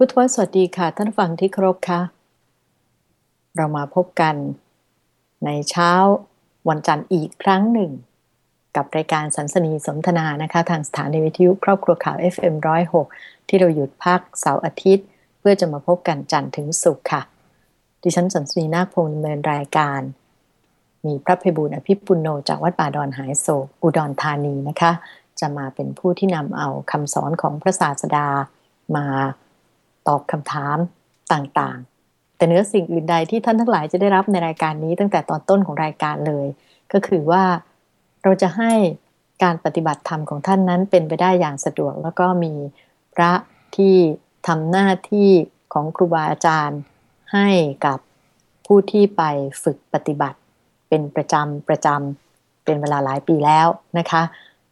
พุทธวสวัสดีค่ะท่านฟังที่เคารพค่ะ เรามาพบกัน ในเช้าวันจันทร์อีกครั้งหนึ่ง กับรายการสันสนีสนทนานะคะ ทางสถานีวิทยุครอบครัวข่าว FM106 ที่เราหยุดพักเสาร์อาทิตย์ เพื่อจะมาพบกันจันทร์ถึงศุกร์ค่ะ ดิฉันสันสนีนาคพงศ์ดำเนินรายการ มีพระเพบูลอภิปุโนจากวัดป่าดอนหายโศกอุดรธานีนะคะ จะมาเป็นผู้ที่นำเอาคำสอนของพระศาสดามา ตอบคำถามต่างๆ แต่เนื้อสิ่งอื่นใดที่ท่านทั้งหลายจะได้รับในรายการนี้ตั้งแต่ตอนต้นของรายการเลย ก็คือว่าเราจะให้การปฏิบัติธรรมของท่านนั้นเป็นไปได้อย่างสะดวก แล้วก็มีพระที่ทำหน้าที่ของครูบาอาจารย์ให้กับผู้ที่ไปฝึกปฏิบัติ เป็นประจำประจำเป็นเวลาหลายปีแล้วนะคะ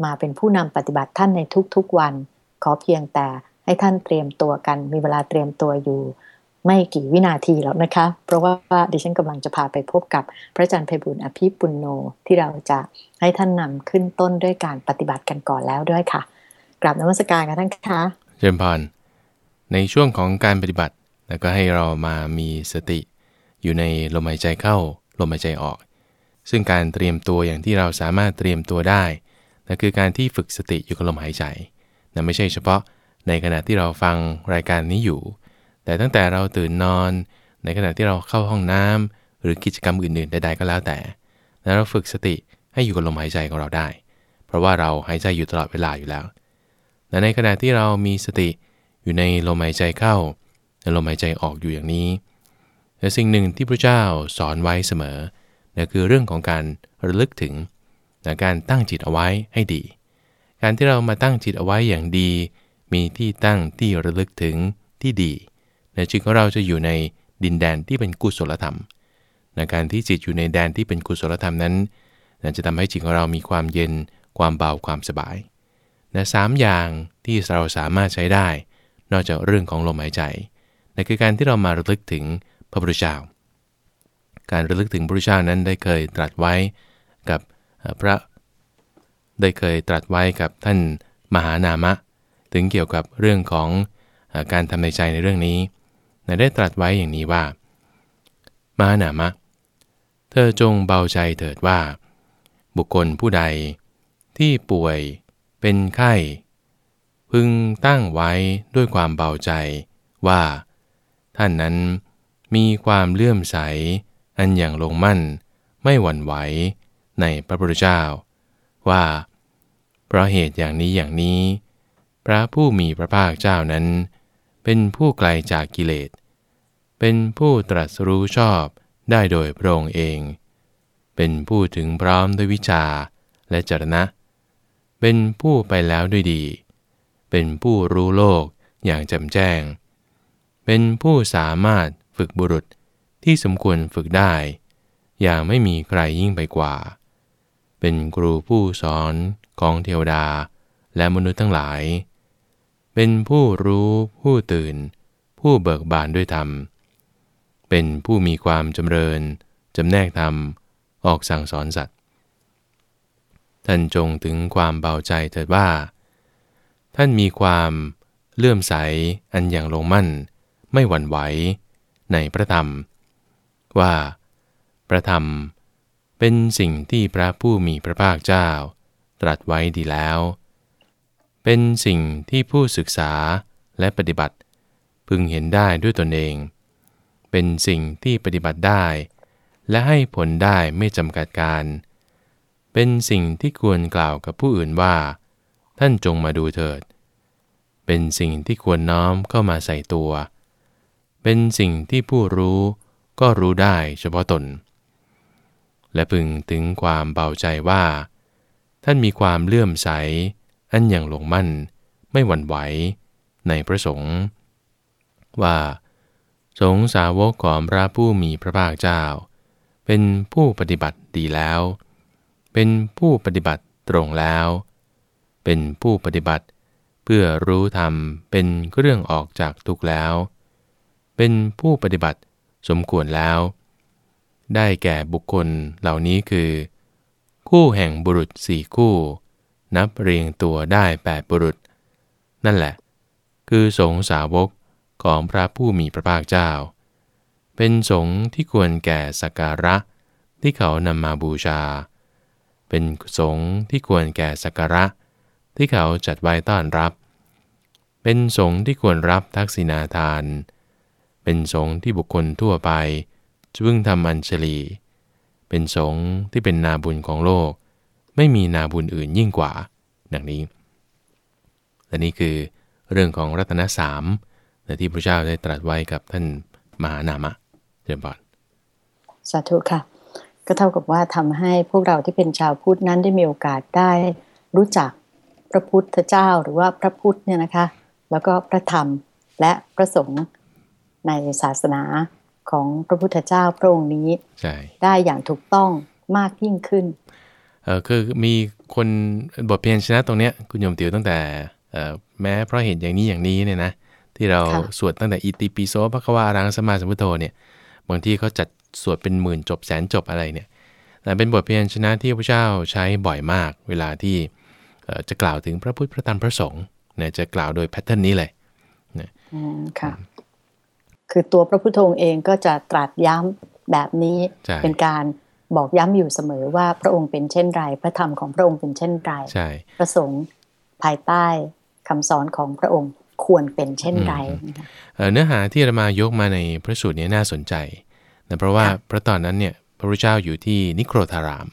มาเป็นผู้นำปฏิบัติท่านในทุกๆวัน ขอเพียงแต่ ให้ท่านเตรียมตัวกัน มีเวลาเตรียมตัวอยู่ ไม่กี่วินาทีแล้วนะคะ เพราะว่าดิฉันกำลังจะพาไปพบกับพระอาจารย์ไพบุญอภิปุณโนที่เราจะให้ท่านนำขึ้นต้นด้วยการปฏิบัติกันก่อนแล้วด้วยค่ะกราบนมัสการกันท่านคะเจริญพรในช่วงของการปฏิบัติแล้วก็ให้เรามามีสติ อยู่ในลมหายใจเข้าลมหายใจออก ซึ่งการเตรียมตัวอย่างที่เราสามารถเตรียมตัวได้นั่นคือการที่ฝึกสติอยู่กับลมหายใจนั่นไม่ใช่เฉพาะ ในขณะที่เราฟังรายการนี้อยู่ แต่ตั้งแต่เราตื่นนอน ในขณะที่เราเข้าห้องน้ำหรือกิจกรรมอื่นๆใดๆก็แล้วแต่แล้วเราฝึกสติให้อยู่กับลมหายใจของเราได้ เพราะว่าเราหายใจอยู่ตลอดเวลาอยู่แล้วและในขณะที่เรามีสติอยู่ในลมหายใจเข้าและลมหายใจออกอยู่อย่างนี้แต่สิ่งหนึ่งที่พระเจ้าสอนไว้เสมอนั่นคือเรื่องของการระลึกถึงและการตั้งจิตเอาไว้ให้ดี การที่เรามาตั้งจิตเอาไว้อย่างดี มีที่ตั้งที่ระลึกถึงที่ดีในจิตของเราจะอยู่ในดินแดนที่เป็นกุศลธรรมในการที่จิตอยู่ในแดนที่เป็นกุศลธรรมนั้นนจะทำให้จิตของเรามีความเย็น ความเบา ความสบายนะสามอย่างที่เราสามารถใช้ได้ นอกจากเรื่องของลมหายใจนั่นคือการที่เรามาระลึกถึงพระพุทธเจ้า การระลึกถึงพระพุทธเจ้านั้นได้เคยตรัสไว้กับพระ ได้เคยตรัสไว้กับท่านมหานามะ ถึงเกี่ยวกับเรื่องของการทำในใจในเรื่องนี้ได้ตรัสไว้อย่างนี้ว่า มาหนามะ เธอจงเบาใจเถิดว่า บุคคลผู้ใดที่ป่วยเป็นไข้ พึงตั้งไว้ด้วยความเบาใจว่า ท่านนั้นมีความเลื่อมใส อันอย่างลงมั่นไม่หวั่นไหวในพระพุทธเจ้า ว่า เพราะเหตุอย่างนี้อย่างนี้ พระผู้มีพระภาคเจ้านั้น เป็นผู้ไกลจากกิเลส เป็นผู้ตรัสรู้ชอบได้โดยพระองค์เอง เป็นผู้ถึงพร้อมด้วยวิชาและจรณะ เป็นผู้ไปแล้วด้วยดี เป็นผู้รู้โลกอย่างแจ่มแจ้ง เป็นผู้สามารถฝึกบุรุษที่สมควรฝึกได้ อย่างไม่มีใครยิ่งไปกว่า เป็นครูผู้สอนของเทวดาและมนุษย์ทั้งหลาย เป็นผู้รู้ผู้ตื่น ผู้เบิกบานด้วยธรรม เป็นผู้มีความจำเริญจำแนกธรรม ออกสั่งสอนสัตว์ท่านจงถึงความเบาใจเถิดว่า ท่านมีความเลื่อมใสอันอย่างลงมั่น ไม่หวั่นไหวในพระธรรม ว่า พระธรรมเป็นสิ่งที่พระผู้มีพระภาคเจ้า ตรัสไว้ดีแล้ว เป็นสิ่งที่ผู้ศึกษาและปฏิบัติ พึงเห็นได้ด้วยตนเอง เป็นสิ่งที่ปฏิบัติได้ และให้ผลได้ไม่จำกัดการ เป็นสิ่งที่ควรกล่าวกับผู้อื่นว่า ท่านจงมาดูเถิด เป็นสิ่งที่ควรน้อมเข้ามาใส่ตัว เป็นสิ่งที่ผู้รู้ก็รู้ได้เฉพาะตน และพึงถึงความเบาใจว่า ท่านมีความเลื่อมใส อันอย่างลงมั่นไม่หวั่นไหวในพระสงฆ์ว่า สงสาวกของพระผู้มีพระภาคเจ้า เป็นผู้ปฏิบัติดีแล้ว เป็นผู้ปฏิบัติตรงแล้ว เป็นผู้ปฏิบัติเพื่อรู้ธรรมเป็นเรื่องออกจากทุกข์แล้ว เป็นผู้ปฏิบัติสมควรแล้ว ได้แก่บุคคลเหล่านี้คือ คู่แห่งบุรุษสี่คู่ นับเรียงตัวได้แปดบุรุษ นั่นแหละ คือสงสาวกของพระผู้มีพระภาคเจ้า เป็นสงฆ์ที่ควรแก่สักการะที่เขานำมาบูชา เป็นสงฆ์ที่ควรแก่สักการะ ที่เขาจัดไว้ต้อนรับ เป็นสงฆ์ที่ควรรับทักษิณาทาน เป็นสงฆ์ที่บุคคลทั่วไปจะพึงทำอัญชลี เป็นสงฆ์ที่เป็นนาบุญของโลก ไม่มีนาบุญอื่นยิ่งกว่า ดังนี้ และนี่คือเรื่องของรัตนสามที่พระเจ้าได้ตรัสไว้กับท่านมหานามะเจริญพรสาธุค่ะ ก็เท่ากับว่าทำให้พวกเราที่เป็นชาวพุทธนั้นได้มีโอกาสได้รู้จักพระพุทธเจ้าหรือว่าพระพุทธเนี่ยนะคะ แล้วก็พระธรรมและพระสงฆ์ในศาสนาของพระพุทธเจ้าพระองค์นี้ได้อย่างถูกต้องมากยิ่งขึ้น เออคือมีคนบทเพียนชนะตรงเนี้ยคุณโยมติวตั้งแต่แม้เพราะเห็นอย่างนี้อย่างนี้เนี่ยนะที่เราสวดตั้งแต่อิติปิโสพระควารังสมาสมุทโธเนี่ยบางที่เขาจัดสวดเป็นหมื่นจบแสนจบอะไรเนี่ยแต่เป็นบทเพียนชนะที่พระเจ้าใช้บ่อยมาก เวลาที่จะกล่าวถึงพระพุทธพระธรรมพระสงฆ์เนี่ยจะกล่าวโดยแพทเทิร์นนี้เลยนะค่ะ คือตัวพระพุทธองค์เองก็จะตรัสย้ำแบบนี้เป็นการ บอกย้ำอยู่เสมอว่าพระองค์เป็นเช่นไร พระธรรมของพระองค์เป็นเช่นไรพระสงฆ์ภายใต้คำสอนของพระองค์ควรเป็นเช่นไรเนื้อหาที่เรามายกมาในพระสูตรนี้น่าสนใจนะเพราะว่าพระตอนนั้นเนี่ยพระพุทธเจ้าอยู่ที่นิโครธาราม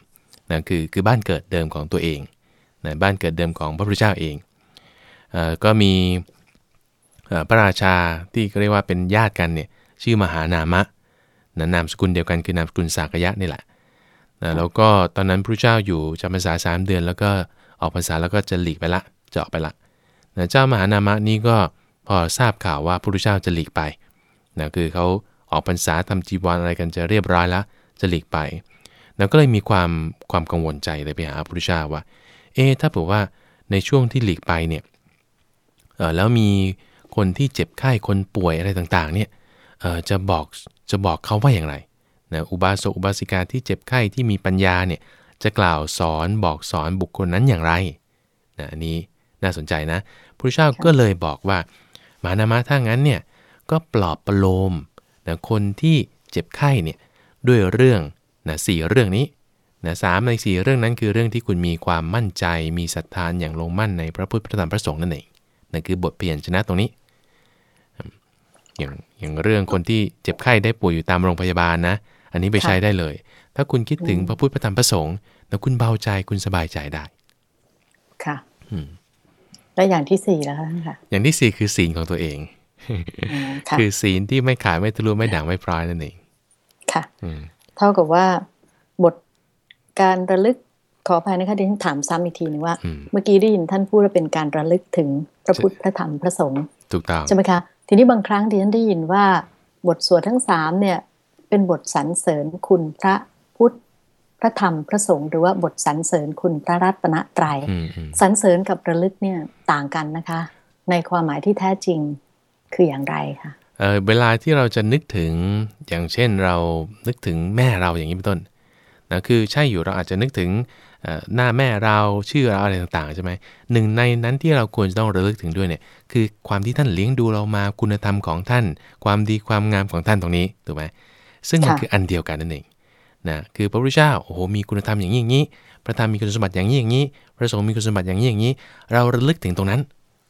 นะคือคือบ้านเกิดเดิมของตัวเองนะบ้านเกิดเดิมของพระพุทธเจ้าเองอก็มีพระราชาที่เรียกว่าเป็นญาติกันเนี่ยชื่อมหานามะนะนามสกุลเดียวกันคือนามสกุลสากยะนี่แหละ นะแล้วก็ตอนนั้นพระเจ้าอยู่จำพรรษาสามเดือน แล้วก็ออกพรรษาแล้วก็จะหลีกไปละจะออกไปละนะเจ้ามหานามะนี้ก็พอทราบข่าวว่าพระเจ้าจะหลีกไปนะคือเขาออกพรรษาทำจีวรอะไรกันจะเรียบร้อยแล้วจะหลีกไปนะก็เลยมีความความกังวลใจเลยไปหาพระพุทธเจ้าว่า เอ๊ถ้าบอกว่าในช่วงที่หลีกไปเนี่ยเออแล้วมีคนที่เจ็บไข้คนป่วยอะไรต่างๆเนี่ยเออจะบอกจะบอกเขาว่าอย่างไร นะอุบาสกอุบาสิกาที่เจ็บไข้ที่มีปัญญาเนี่ยจะกล่าวสอนบอกสอนบุคคลนั้นอย่างไรนะอันนี้น่าสนใจนะพระเจ้าก็เลยบอกว่าหมานามะถ้างั้นเนี่ยก็ปลอบประโลมนะคนที่เจ็บไข้เนี่ยด้วยเรื่องนะสเรื่องนี้นะสามในสี่เรื่องนั้นคือเรื่องที่คุณมีความมั่นใจมีศรัทธานอย่างลงมั่นในพระพุทธพระธรรมพระสงฆ์นั่นเองนั่นคือบทเพียรชนะตรงนี้ อย่างอย่างเรื่องคนที่เจ็บไข้ได้ป่วยอยู่ตามโรงพยาบาลนะ อันนี้ไปใช้ได้เลย ถ้าคุณคิดถึงพระพุทธพระธรรมพระสงฆ์แล้วคุณเบาใจคุณสบายใจได้ ค่ะและอย่างที่สี่แล้วค่ะ อย่างที่สี่คือศีลของตัวเอง คือศีลที่ไม่ขาดไม่ทะลุไม่ด่างไม่พร้อยนั่นเอง ค่ะเท่ากับว่าบทการระลึกขออภัยนะคะที่ฉันถามซ้ำอีกทีนึงว่า เมื่อกี้ได้ยินท่านพูดว่าเป็นการระลึกถึงพระพุทธพระธรรมพระสงฆ์ถูกต้องใช่ไหมคะ ทีนี้บางครั้งที่ฉันได้ยินว่าบทสวดทั้งสามเนี่ย เป็นบทสรรเสริญคุณพระพุทธพระธรรมพระสงฆ์หรือว่าบทสรรเสริญคุณพระรัตนตรยัยสรรเสริญกับระลึกเนี่ยต่างกันนะคะ ในความหมายที่แท้จริงคืออย่างไรคะเเวลาที่เราจะนึกถึงอย่างเช่นเรานึกถึงแม่เราอย่างนี้เป็นต้นนะคือใช่อยู่เราอาจจะนึกถึงหน้าแม่เราชื่อเราอะไรต่างๆใช่ไหมหนึ่งในนั้นที่เราควรจะต้องระลึกถึงด้วยเนี่ยคือความที่ท่านเลี้ยงดูเรามาคุณธรรมของท่าน ความดีความงามของท่านตรงนี้ถูกไหม ซึ่งมันคืออันเดียวกันนั่นเองนะคือพระพุทธเจ้าโอ้โหมีคุณธรรมอย่างนี้อย่างนี้ พระธรรมมีคุณสมบัติอย่างนี้อย่างนี้ พระสงฆ์มีคุณสมบัติอย่างนี้อย่างนี้ เราระลึกถึงตรงนั้น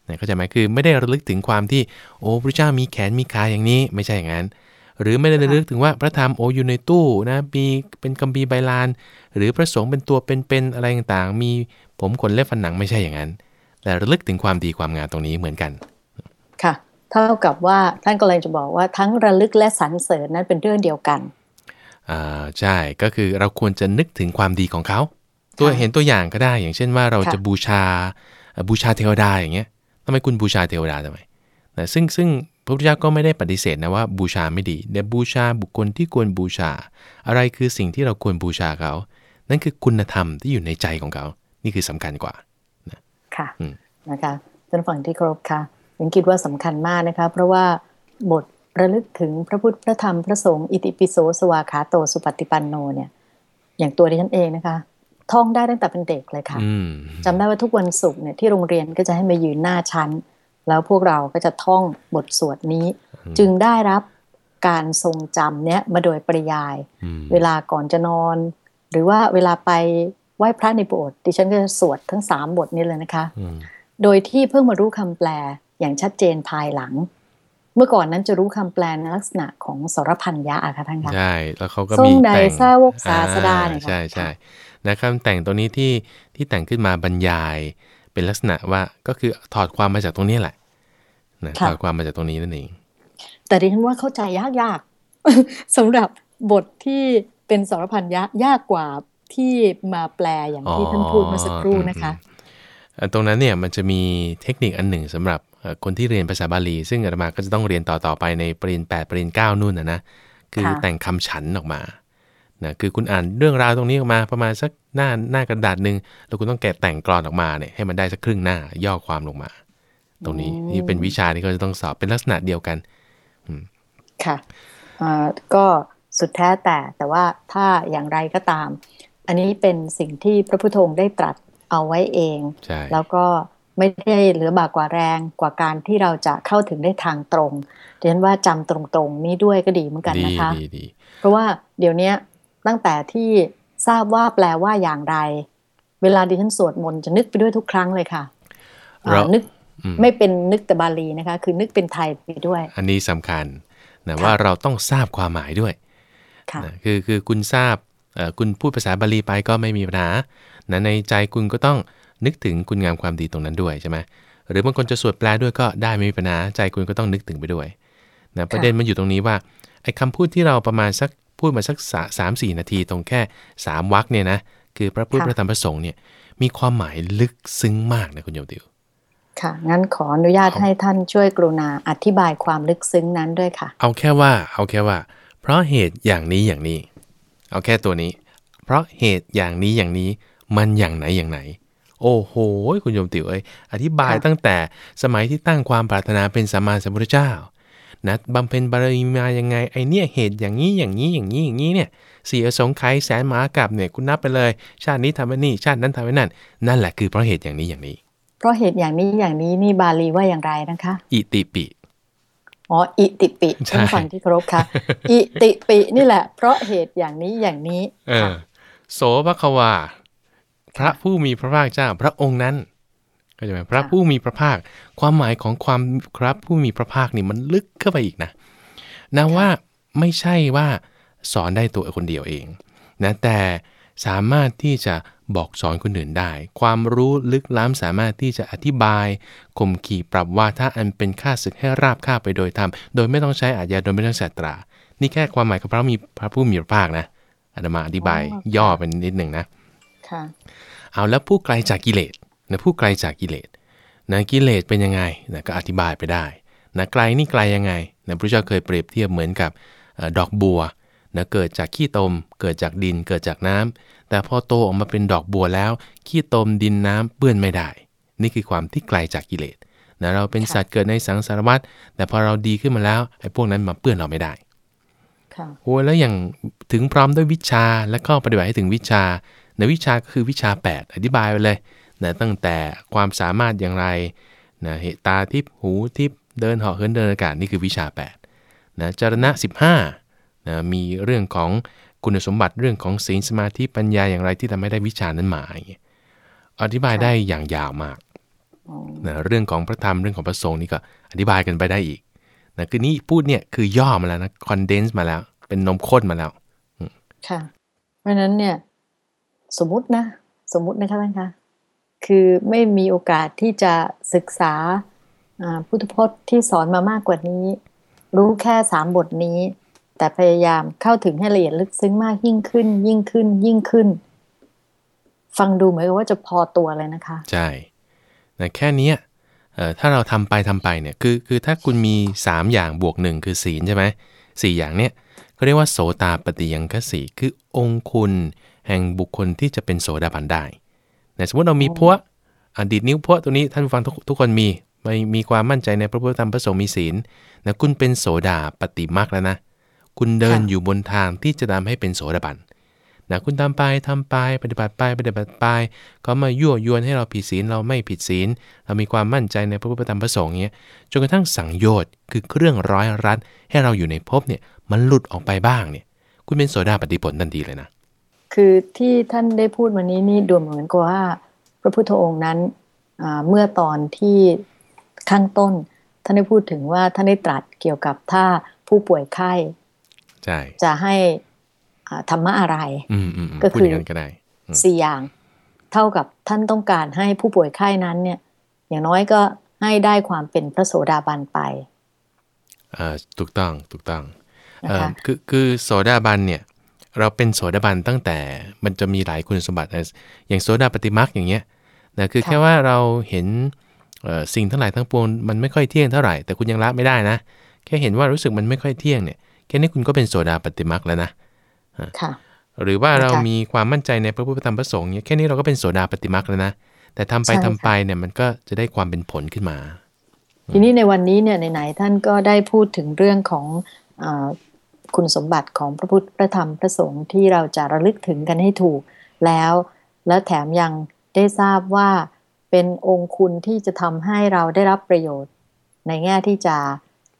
นะเข้าใจไหมคือไม่ได้ระลึกถึงความที่โอ้พระเจ้ามีแขนมีขาอย่างนี้ไม่ใช่อย่างนั้น หรือไม่ได้ระลึกถึงว่าพระธรรมโออยู่ในตู้นะมีเป็นกัมบีใบลาน หรือพระสงฆ์เป็นตัวเป็นๆอะไรต่างๆ มีผมขนเล็บฟันหนังไม่ใช่อย่างนั้น แต่ระลึกถึงความดีความงามตรงนี้เหมือนกันค่ะ เท่ากับว่าท่านก็เลยจะบอกว่าทั้งระลึกและสรรเสริญนั้นเป็นเรื่องเดียวกันอ่าใช่ก็คือเราควรจะนึกถึงความดีของเขา ตัวเห็นตัวอย่างก็ได้ อย่างเช่นว่าเราจะบูชาบูชาเทวดาอย่างเงี้ยทำไมคุณบูชาเทวดาทำไมนะซึ่งซึ่งพระพุทธเจ้าก็ไม่ได้ปฏิเสธนะว่าบูชาไม่ดีแต่บูชาบุคคลที่ควรบูชา อะไรคือสิ่งที่เราควรบูชาเขา นั่นคือคุณธรรมที่อยู่ในใจของเขา นี่คือสำคัญกว่านะค่ะนะคะท่านฝั่งที่เคารพค่ะ ผมคิดว่าสำคัญมากนะคะ เพราะว่าบทระลึกถึงพระพุทธพระธรรมพระสงฆ์อิติปิโสสวาขาโตสุปฏิปันโนเนี่ย อย่างตัวดิฉันเองนะคะ ท่องได้ตั้งแต่เป็นเด็กเลยค่ะจำได้ว่าทุกวันศุกร์เนี่ยที่โรงเรียนก็จะให้มายืนหน้าชั้น แล้วพวกเราก็จะท่องบทสวดนี้ จึงได้รับการทรงจำเนี้ยมาโดยปริยายอืมเวลาก่อนจะนอน หรือว่าเวลาไปไหว้พระในโบสถ์ดิฉันก็จะสวดทั้งสามบทนี้เลยนะคะอืมโดยที่เพิ่งมารู้คำแปล อย่างชัดเจนภายหลัง เมื่อก่อนนั้นจะรู้คำแปลในลักษณะของสรพันยะอะค่ะท่านคะใช่ แล้วเขาก็ทรมีงใดแต่งทราวกศาสดาเนี่ยค่ะใช่ใช่นะคำแต่งตัวนี้ที่ที่แต่งขึ้นมาบรรยายเป็นลักษณะว่าก็คือถอดความมาจากตรงนี้แหละนะถอดความมาจากตรงนี้นั่นเองแต่ดิฉันว่าเข้าใจยากยากๆสำหรับบทที่เป็นสรพันยะยากกว่าที่มาแปลอย่างที่ท่านพูดเมื่อสักครู่นะคะอ่าตรงนั้นเนี่ยมันจะมีเทคนิคอันหนึ่งสำหรับเอ่อ คนที่เรียนภาษาบาลี ซึ่งอาตมาก็จะต้องเรียนต่อต่อไปในปริญญาแปดปริญญาเก้านู่นนะนะคือค่ะแต่งคำฉันออกมานะคือคุณอ่านเรื่องราวตรงนี้ออกมาประมาณสักหน้าหน้ากระดาษหนึ่งแล้วคุณต้องแกะแต่งกรอนออกมาเนี่ยให้มันได้สักครึ่งหน้าย่อความลงมา ตรงนี้นี่เป็นวิชาที่เขาจะต้องสอบเป็นลักษณะเดียวกันค่ะอ่าก็สุดแท้แต่แต่ว่าถ้าอย่างไรก็ตาม อันนี้เป็นสิ่งที่พระพุทธองค์ได้ตรัสเอาไว้เองใช่แล้วก็ ไม่ได้เหลือบากกว่าแรงกว่าการที่เราจะเข้าถึงได้ทางตรงดิฉันว่าจำตรงๆนี้ด้วยก็ดีเหมือนกันดีนะคะดีดีเพราะว่าเดี๋ยวเนี้ยตั้งแต่ที่ทราบว่าแปลว่าอย่างไร เวลาดิฉันสวดมนต์จะนึกไปด้วยทุกครั้งเลยค่ะอ่าเรานึกอืมไม่เป็นนึกแต่บาลีนะคะ คือนึกเป็นไทยไปด้วย อันนี้สำคัญนะค่ะว่าเราต้องทราบความหมายด้วยค่ะนะคือคือคุณทราบเอ่อคุณพูดภาษาบาลีไปก็ไม่มีปัญหานะในใจคุณก็ต้อง นึกถึงคุณงามความดีตรงนั้นด้วยใช่ไหมหรือบางคนจะสวดแปลด้วยก็ได้ไม่มีปัญหาใจคุณก็ต้องนึกถึงไปด้วยนะประเด็นมันอยู่ตรงนี้ว่าไอ้คำพูดที่เราประมาณสักพูดมาสักสาสามสี่นาทีตรงแค่สามวรรคเนี่ยนะคือพระพุทธค่ะพระธรรมพระสงฆ์เนี่ยมีความหมายลึกซึ้งมากนะคุณโยมติวค่ะงั้นขออนุญาตเอาให้ท่านช่วยกรุณาอธิบายความลึกซึ้งนั้นด้วยค่ะ เอาแค่ว่า เอาแค่ว่า เพราะเหตุอย่างนี้อย่างนี้ เอาแค่ตัวนี้ เพราะเหตุอย่างนี้อย่างนี้ มันอย่างไหนอย่างไหน โอ้โห คุณโยมติ๋วเอ้ยอธิบายค่ะตั้งแต่สมัยที่ตั้งความปรารถนาเป็นสัมมาสัมพุทธเจ้านะบำเพ็ญบารมีมายังไงไอเนี่ยเหตุอย่างนี้อย่างนี้อย่างนี้อย่างนี้เนี่ยสี่อสงไขยแสนหมากับเนี่ยคุณนับไปเลย ชาตินี้ทำไว้นี่ชาตินั้นทำไว้นั่น นั่นแหละคือเพราะเหตุอย่างนี้อย่างนี้ เพราะเหตุอย่างนี้อย่างนี้นี่บาลีว่าอย่างไรนะคะ อิติปิอ๋ออิติปิใช่ท่านฟังที่เคารพค่ะอิติปินี่แหละ เพราะเหตุอย่างนี้อย่างนี้เอค่ะอโสภควา พระผู้มีพระภาคเจ้าพระองค์นั้นก็จะเป็นพระค่ะผู้มีพระภาค ความหมายของความครับผู้มีพระภาคนี่มันลึกเข้าไปอีกนะนะว่าไม่ใช่ว่าสอนได้ตัวคนเดียวเองนะแต่สามารถที่จะบอกสอนคนอื่นได้ ความรู้ลึกล้ำสามารถที่จะอธิบายข่มขี่ปรับว่าถ้าอันเป็นค่าศึกให้ราบค่าบไปโดยธรรมโดยไม่ต้องใช้อาญาโดยไม่ต้องใช้ตรา นี่แค่ความหมายของพระมีพระผู้มีพระภาคนะอาตมาอธิบายอ๋อค่ะย่อเป็นนิดหนึ่งนะ ค่ะเอาแล้วผู้ไกลจากกิเลสนะผู้ไกลจากกิเลสนะกิเลสเป็นยังไงนะก็อธิบายไปได้นะไกลนี่ไกลยังไงนะพระเจ้าเคยเปรียบเทียบเหมือนกับเอ่อดอกบัวนะเกิดจากขี้ตม เกิดจากดิน เกิดจากน้ำแต่พอโตออกมาเป็นดอกบัวแล้ว ขี้ตมดินน้ำเปื้อนไม่ได้ นี่คือความที่ไกลจากกิเลสนะเราเป็นค่ะสัตว์เกิดในสังสารวัฏแต่พอเราดีขึ้นมาแล้วไอ้พวกนั้นมาเปื้อนเราไม่ได้ค่ะโอ้ยแล้วอย่างถึงพร้อมด้วยวิชาและก็ปฏิบัติให้ถึงวิชา ในวิชาก็คือวิชา 8 อธิบายไปเลยนะตั้งแต่ความสามารถอย่างไรนะเหตุตาทิพย์หูทิพย์เดินเหาะเหินเดินอากาศนี่คือวิชา8นะจารณะ 15นะมีเรื่องของคุณสมบัติเรื่องของศีลสมาธิปัญญาอย่างไรที่ทำให้ได้วิชานั้นมาอย่างเงี้ยอธิบายค่ะได้อย่างยาวมากอ๋อนะเรื่องของพระธรรมเรื่องของพระสงฆ์นี่ก็อธิบายกันไปได้อีกนะคือนี่พูดเนี่ยคือย่อมาแล้วนะคอนเดนซ์มาแล้ว เป็นนมข้นมาแล้วค่ะเพราะฉะนั้นเนี่ย สมมุตินะ สมมุตินะคะท่านคะคือไม่มีโอกาสที่จะศึกษาพุทธพจน์ที่สอนมามากกว่านี้ รู้แค่สามบทนี้ แต่พยายามเข้าถึงให้ละเอียดลึกซึ้งมากยิ่งขึ้น ยิ่งขึ้น ยิ่งขึ้น ฟังดูเหมือนกับว่าจะพอตัวเลยนะคะ ใช่นะแค่นี้ถ้าเราทำไปทำไปเนี่ยคือคือถ้าคุณมี 3 อย่างบวก1คือศีลใช่ไหมสี่อย่างเนี้ยเขาเรียกว่าโสตาปฏิยังคสีคือองคุณ แห่งบุคคลที่จะเป็นโสดาบันได้นะสมมติเรามีอ๋อพวกอดีตนิ้วพวกตัวนี้ท่านผู้ฟังทุกทุกคนมีไม่มีความมั่นใจในพระพุทธธรรมพระสงฆ์มีศีลนะคุณเป็นโสดาปฏิมักแล้วนะ คุณเดินอยู่บนทางที่จะทำให้เป็นโสดาบันนะคุณทำไปทำไปปฏิบัติไปปฏิบัติไปเขามายั่วยวนให้เราผิดศีลเราไม่ผิดศีล เรามีความมั่นใจในพระพุทธธรรมพระสงฆ์เงี้ยจนกระทั่งสังโยชน์คือเครื่องร้อยรัดให้เราอยู่ในภพเนี่ยมันหลุดออกไปบ้างเนี่ย คุณเป็นโสดาปฏิผลทันทีเลยนะ คือที่ท่านได้พูดวันนี้นี่ดูเหมือนกับว่า พระพุทธองค์นั้นเมื่อตอนที่ข้างต้น ท่านได้พูดถึงว่าท่านได้ตรัสเกี่ยวกับถ้าผู้ป่วยไข้จะให้ธรรมะอะไรก็คือสี่อย่าง เท่ากับท่านต้องการให้ผู้ป่วยไข้นั้นเนี่ย อย่างน้อยก็ให้ได้ความเป็นพระโสดาบันไปถูกต้องถูกต้องคือคือโสดาบันเนี่ย เราเป็นโสดาบันตั้งแต่มันจะมีหลายคุณสมบัติ อย่างโสดาปฏิมักอย่างเงี้ยนะคือแค่ว่าเราเห็นสิ่งทั้งหลายทั้งปวงมันไม่ค่อยเที่ยงเท่าไหร่แต่คุณยังละไม่ได้นะ แค่เห็นว่ารู้สึกมันไม่ค่อยเที่ยงเนี่ยแค่นี้คุณก็เป็นโสดาปฏิมักแล้วนะค่ะหรือว่าเรามีความมั่นใจในพระพุทธธรรมพระสงฆ์เนี่ยแค่นี้เราก็เป็นโสดาปฏิมักแล้วนะแต่ทำไปทำไปเนี่ยมันก็จะได้ความเป็นผลขึ้นมา ทีนี้ในวันนี้เนี่ยไหนๆท่านก็ได้พูดถึงเรื่องของอ คุณสมบัติของพระพุทธพระธรรมพระสงฆ์ที่เราจะระลึกถึงกันให้ถูกแล้ว และแถมยังได้ทราบว่าเป็นองค์คุณที่จะทำให้เราได้รับประโยชน์ ในแง่ที่จะ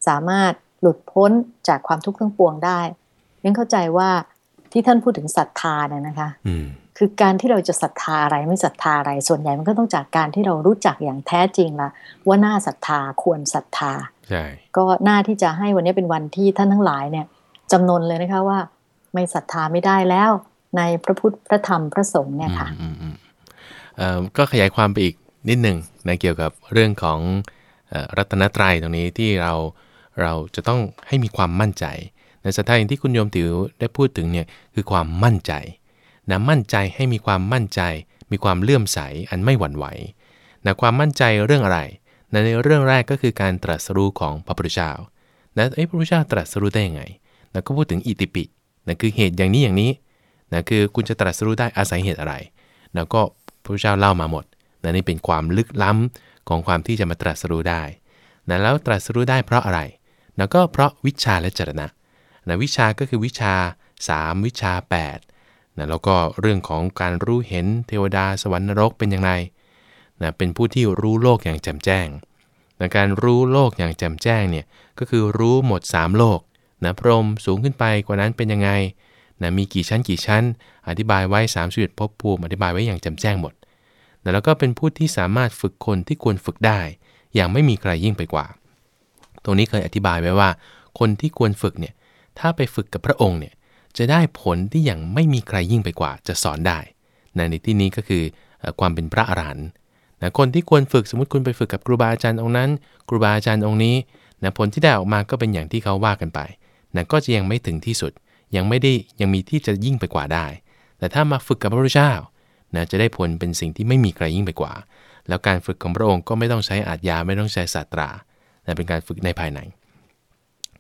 สามารถหลุดพ้นจากความทุกข์ทั้งปวงได้ยังเข้าใจว่าที่ท่านพูดถึงศรัทธาเนี่ยนะคะคือการที่เราจะศรัทธาอะไรไม่ศรัทธาอะไร ส่วนใหญ่มันก็ต้องจากการที่เรารู้จักอย่างแท้จริงละว่าน่าศรัทธาควรศรัทธาใช่ก็น่าที่จะให้วันนี้เป็นวันที่ท่านทั้งหลายเนี่ย จำนวนเลยนะคะว่า ไม่ศรัทธาไม่ได้แล้วในพระพุทธพระธรรมพระสงฆ์เนี่ยค่ะก็ขยายความไปอีกนิดหนึ่งนะเกี่ยวกับเรื่องของรัตนตรัยตรงนี้ที่เราเราจะต้องให้มีความมั่นใจในสถานที่คุณโยมติ๋วได้พูดถึงเนี่ยคือความมั่นใจนะมั่นใจให้มีความมั่นใจ มีความเลื่อมใสอันไม่หวั่นไหวนะความมั่นใจเรื่องอะไรนะในเรื่องแรกก็คือการตรัสรู้ของพระพุทธเจ้านะไอ้พระพุทธเจ้าตรัสรู้ได้ยังไง นะก็พูดถึงอิติปินะคือเหตุอย่างนี้อย่างนี้นะคือคุณจะตรัสรู้ได้อาศัยเหตุอะไรนะก็พระเจ้าเล่ามาหมดนะนี่เป็นความลึกล้ำของความที่จะมาตรัสรู้ได้นะแล้วตรัสรู้ได้เพราะอะไรนะก็เพราะวิชาและจรณะนะวิชาก็คือวิชา 3 วิชา8นะแล้วก็เรื่องของการรู้เห็นเทวดาสวรรค์นรกเป็นอย่างไรนะเป็นผู้ที่รู้โลกอย่างแจ่มแจ้งนะการรู้โลกอย่างแจ่มแจ้งเนี่ยก็คือรู้หมด 3 โลก นะพรมสูงขึ้นไปกว่านั้นเป็นยังไงนะมีกี่ชั้นกี่ชั้น อธิบายไว้3ามสิบภพภูมิอธิบายไว้อย่างแจ่มแจ้งหมดนะแล้วก็เป็นผู้ที่สามารถฝึกคนที่ควรฝึกได้ อย่างไม่มีใครยิ่งไปกว่า ตรงนี้เคยอธิบายไว้ว่า คนที่ควรฝึกเนี่ยถ้าไปฝึกกับพระองค์เนี่ยจะได้ผลที่อย่างไม่มีใครยิ่งไปกว่า จะสอนได้นะในที่นี้ก็คือความเป็นพระอรหันต์นะคนที่ควรฝึกสมมติคุณไปฝึกกับครูบาอาจารย์องค์นั้น ครูบาอาจารย์องค์นี้นะผลที่ได้ออกมาก็เป็นอย่างที่เขาว่ากันไป นะก็จะยังไม่ถึงที่สุด ยังไม่ได้ยังมีที่จะยิ่งไปกว่าได้ แต่ถ้ามาฝึกกับพระพุทธเจ้านะจะได้ผลเป็นสิ่งที่ไม่มีใครยิ่งไปกว่า แล้วการฝึกของพระองค์ก็ไม่ต้องใช้อาจยาไม่ต้องใช้ศาสตรานะเป็นการฝึกในภายใน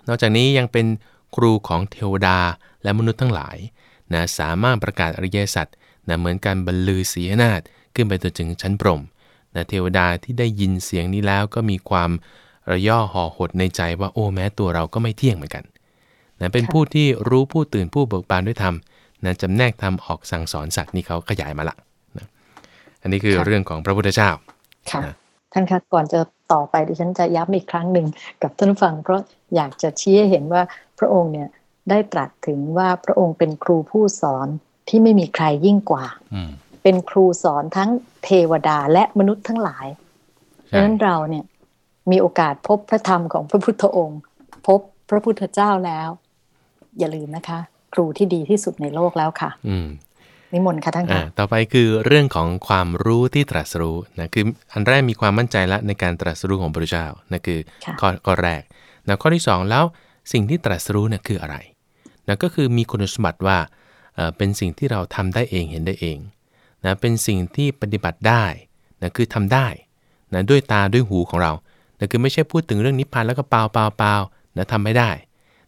นอกจากนี้ยังเป็นครูของเทวดาและมนุษย์ทั้งหลายนะสามารถประกาศอริยสัจนะเหมือนการบรรลือศีนาฏขึ้นไปจนถึงชั้นพรมนะเทวดาที่ได้ยินเสียงนี้แล้วก็มีความระย่อห่อหดในใจว่าโอ้แม้ตัวเราก็ไม่เที่ยงเหมือนกัน นะเป็นผู้ที่รู้ผู้ตื่นผู้เบิกบานด้วยธรรมนะจำแนกธรรมออกสั่งสอนสัตว์นี่เขาขยายมาละนะอันนี้คือเรื่องของพระพุทธเจ้าค่ะท่านคะก่อนจะต่อไปดิฉันจะย้ำอีกครั้งหนึ่งกับท่านฟังเพราะอยากจะชี้ให้เห็นว่าพระองค์เนี่ยได้ตรัสถึงว่าพระองค์เป็นครูผู้สอนที่ไม่มีใครยิ่งกว่าเป็นครูสอนทั้งเทวดาและมนุษย์ทั้งหลายดังนั้นเราเนี่ยมีโอกาสพบพระธรรมของพระพุทธองค์ พบพระพุทธเจ้าแล้ว อย่าลืมนะคะ ครูที่ดีที่สุดในโลกแล้วค่ะ อืมนิมนต์ค่ะท่านค่ะต่อไปคือเรื่องของความรู้ที่ตรัสรู้นะคืออันแรกมีความมั่นใจแล้วในการตรัสรู้ของพระเจ้านั่นคือข้อข้อแรกนะข้อที่ 2 แล้วสิ่งที่ตรัสรู้เนี่ยคืออะไรนะก็คือมีคุณสมบัติว่าเป็นสิ่งที่เราทำได้เองเห็นได้เองนะเป็นสิ่งที่ปฏิบัติได้นะคือทำได้นะด้วยตาด้วยหูของเรานะคือไม่ใช่พูดถึงเรื่องนิพพานแล้วก็เปล่าเปล่าเปล่านะทำไม่ได้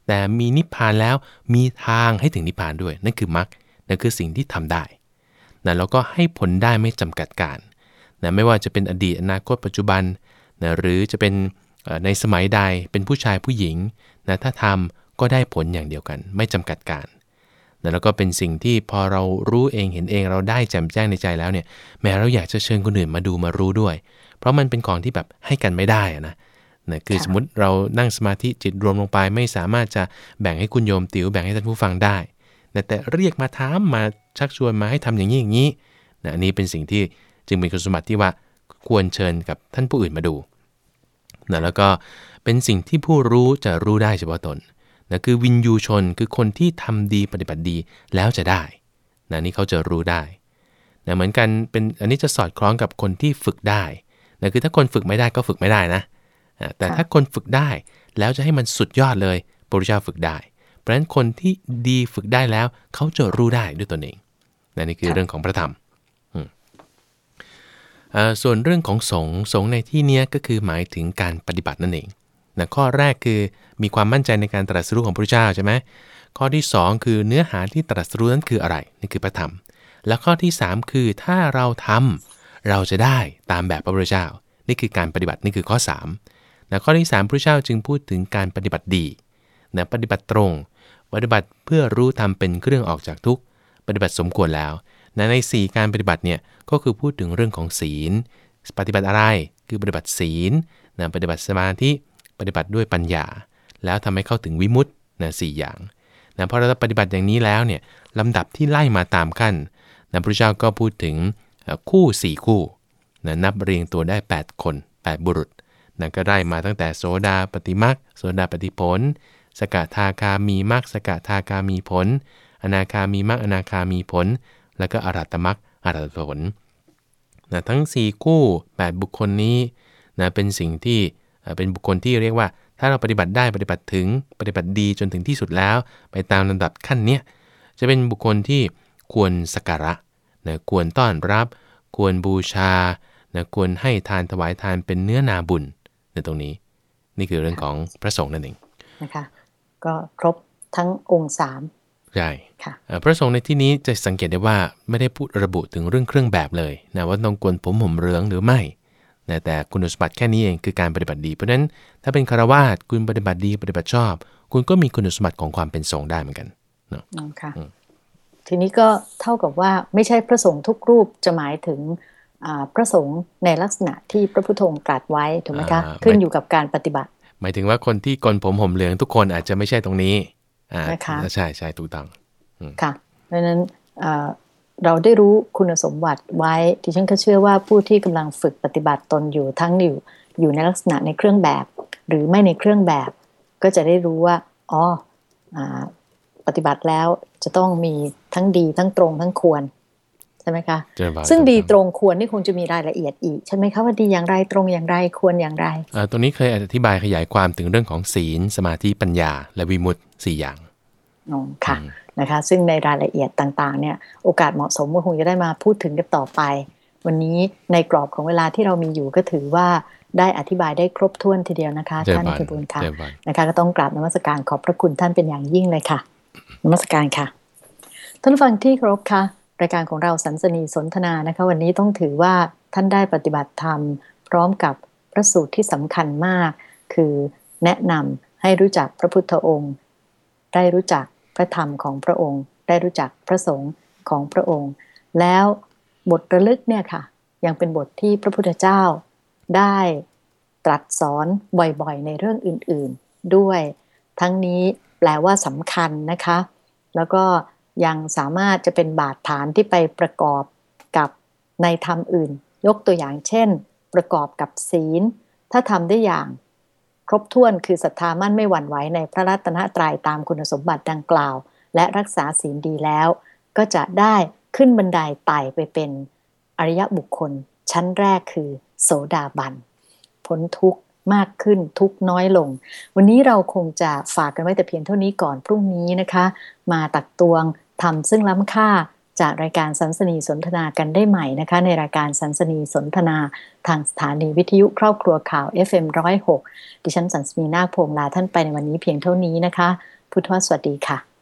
แต่มีนิพพานแล้วมีทางให้ถึงนิพพานด้วย นั่นคือมรรคนั่นคือสิ่งที่ทำได้นะแล้วก็ให้ผลได้ไม่จำกัดการนะไม่ว่าจะเป็นอดีตอนาคตปัจจุบันนะหรือจะเป็นในสมัยใดเป็นผู้ชายผู้หญิงนะถ้าทำก็ได้ผลอย่างเดียวกัน ไม่จำกัดการนะแล้วก็เป็นสิ่งที่พอเรารู้เองเห็นเองเราได้แจ่มแจ้งในใจแล้วเนี่ยแม้เราอยากจะเชิญคนอื่นมาดูมารู้ด้วย เพราะมันเป็นของที่แบบให้กันไม่ได้นะ นะคือสมมติเรานั่งสมาธิจิตรวมลงไป ไม่สามารถจะแบ่งให้คุณโยมติว๋วแบ่งให้ท่านผู้ฟังได้นะแต่เรียกมาถามมาชักชวนมาให้ทำอย่างนี้อย่างนี้นะอันนี้เป็นสิ่งที่จึงเป็นคุณสมบัติที่ว่าควรเชิญกับท่านผู้อื่นมาดูนะแล้วก็เป็นสิ่งที่ผู้รู้จะรู้ได้เฉพาะตนนะคือวินยูชนคือคนที่ทำดีปฏิบัติดีแล้วจะได้นะนี่เขาจะรู้ได้นะเหมือนกันเป็นอันนี้จะสอดคล้องกับคนที่ฝึกได้นะคือถ้าคนฝึกไม่ได้ก็ฝึกไม่ได้นะ แต่ถ้าคนฝึกได้แล้วจะให้มันสุดยอดเลยพระพุทธเจ้าฝึกได้ เพราะฉะนั้นคนที่ดีฝึกได้แล้วเขาจะรู้ได้ด้วยตนเองนะนี่คือเรื่องของพระธรรมส่วนเรื่องของสงสงในที่นี้ก็คือหมายถึงการปฏิบัตินั่นเองนะข้อแรกคือมีความมั่นใจในการตรัสรู้ของพระเจ้าใช่ไหมข้อที่ 2 คือเนื้อหาที่ตรัสรู้นั้นคืออะไรนี่คือพระธรรม แล้วข้อที่ 3 คือถ้าเราทำเราจะได้ตามแบบพระพุทธเจ้า นี่คือการปฏิบัตินี่คือข้อ 3 นะข้อที่3พระเจ้าจึงพูดถึงการปฏิบัติดีนะปฏิบัติตรง ปฏิบัติเพื่อรู้ทำเป็นเครื่องออกจากทุกข์ ปฏิบัติสมควรแล้วนะใน 4 การปฏิบัติเนี่ยก็คือพูดถึงเรื่องของศีล ปฏิบัติอะไรคือปฏิบัติศีลนะปฏิบัติสมาธิ ปฏิบัติด้วยปัญญา แล้วทำให้เข้าถึงวิมุตต์นะสอย่างนะพอเราปฏิบัติอย่างนี้แล้วเนี่ยลำดับที่ไล่มาตามขั้นนะพระเจ้าก็พูดถึงคู่ 4 คู่นะนับเรียงตัวได้ 8 คน 8 บุรุษ นะก็ได้มาตั้งแต่โสดาปฏิมักโสดาปฏิผล สกทาคามีมักสกทาคามีผล อนาคามีมักอนาคามีผล แล้วก็อรัตมักอรัตผลนะทั้ง 4 คู่ 8 บุคคลนี้นะเป็นสิ่งที่เป็นบุคคลที่เรียกว่า ถ้าเราปฏิบัติได้ปฏิบัติถึงปฏิบัติดีจนถึงที่สุดแล้ว ไปตามลำดับขั้นเนี้ยจะเป็นบุคคลที่ควรสักการะนะควรต้อนรับ ควรบูชานะควรให้ทานถวายทานเป็นเนื้อนาบุญ ในตรงนี้ นี่คือเรื่องของพระสงฆ์นั่นเองนะคะก็ครบทั้งองค์สามใช่พระสงฆ์ในที่นี้จะสังเกตได้ว่าไม่ได้พูดระบุถึงเรื่องเครื่องแบบเลยนะว่าต้องกวนผมผมเรืองหรือไม่นะแต่คุณสมบัติแค่นี้เองคือการปฏิบัติดี เพราะฉะนั้นถ้าเป็นคารวาสคุณปฏิบัติดีปฏิบัติชอบ คุณก็มีคุณสมบัติของความเป็นสงฆ์ได้เหมือนกันเนาะค่ะทีนี้ก็เท่ากับว่าไม่ใช่พระสงฆ์ทุกรูปจะหมายถึง พระสงฆ์ในลักษณะที่พระพุทโธตรัสไว้ถูกไหมคะขึ้นอยู่กับการปฏิบัติ หมายถึงว่าคนที่กลผมห่มเหลืองทุกคนอาจจะไม่ใช่ตรงนี้นะคะใช่ใช่ถูกต้องค่ะเพราะฉะนั้นเราได้รู้คุณสมบัติไว้ที่ฉันก็เชื่อว่าผู้ที่กำลังฝึกปฏิบัติตนอยู่ทั้งอยู่อยู่ในลักษณะในเครื่องแบบ หรือไม่ในเครื่องแบบ ก็จะได้รู้ว่าอ๋อปฏิบัติแล้วจะต้องมีทั้งดีทั้งตรงทั้งควร ใช่ไหมคะซึ่งดีตรงควรนี่คงจะมีรายละเอียดอีกใช่ไหมคะว่าดีอย่างไรตรงอย่างไรควรอย่างไรตรงนี้เคยอธิบายขยายความถึงเรื่องของศีล สมาธิปัญญา และวิมุตติสี่อย่างอ๋อค่ะนะคะซึ่งในรายละเอียดต่างๆเนี่ยโอกาสเหมาะสมก็คงจะได้มาพูดถึงกันต่อไป วันนี้ในกรอบของเวลาที่เรามีอยู่ก็ถือว่าได้อธิบายได้ครบถ้วนทีเดียวนะคะท่านคือบุญค่ะนะคะก็ต้องกราบนมัสการขอบพระคุณท่านเป็นอย่างยิ่งเลยค่ะนมัสการค่ะท่านฟังที่ครบค่ะ รายการของเราสันสนีสนทนานะคะ วันนี้ต้องถือว่าท่านได้ปฏิบัติธรรม พร้อมกับพระสูตรที่สำคัญมาก คือแนะนำให้รู้จักพระพุทธองค์ ได้รู้จักพระธรรมของพระองค์ ได้รู้จักพระสงฆ์ของพระองค์ แล้วบทระลึกเนี่ยค่ะ ยังเป็นบทที่พระพุทธเจ้าได้ตรัสสอนบ่อยๆ ในเรื่องอื่นๆด้วย ทั้งนี้แปลว่าสำคัญนะคะ แล้วก็ ยังสามารถจะเป็นบาดฐานที่ไปประกอบกับในธรรมอื่น ยกตัวอย่างเช่น ประกอบกับศีล ถ้าทำได้อย่างครบถ้วนคือศรัทธามั่นไม่หวั่นไหวในพระรัตนตรัยตามคุณสมบัติดังกล่าว และรักษาศีลดีแล้ว ก็จะได้ขึ้นบันไดไต่ไปเป็นอริยบุคคล ชั้นแรกคือ โสดาบันพ้นทุกข์มากขึ้นทุกน้อยลง วันนี้เราคงจะฝากกันไว้แต่เพียงเท่านี้ก่อนพรุ่งนี้นะคะ มาตักตวง ทำซึ่งล้ำค่าจากรายการสันสนีสนทนากันได้ใหม่นะคะ ในรายการสันสนีสนทนา ทางสถานีวิทยุครอบครัวข่าว FM106 ดิฉันสันสนีนาคพงลาท่านไปในวันนี้เพียงเท่านี้นะคะ พุทธวสวัสดีค่ะ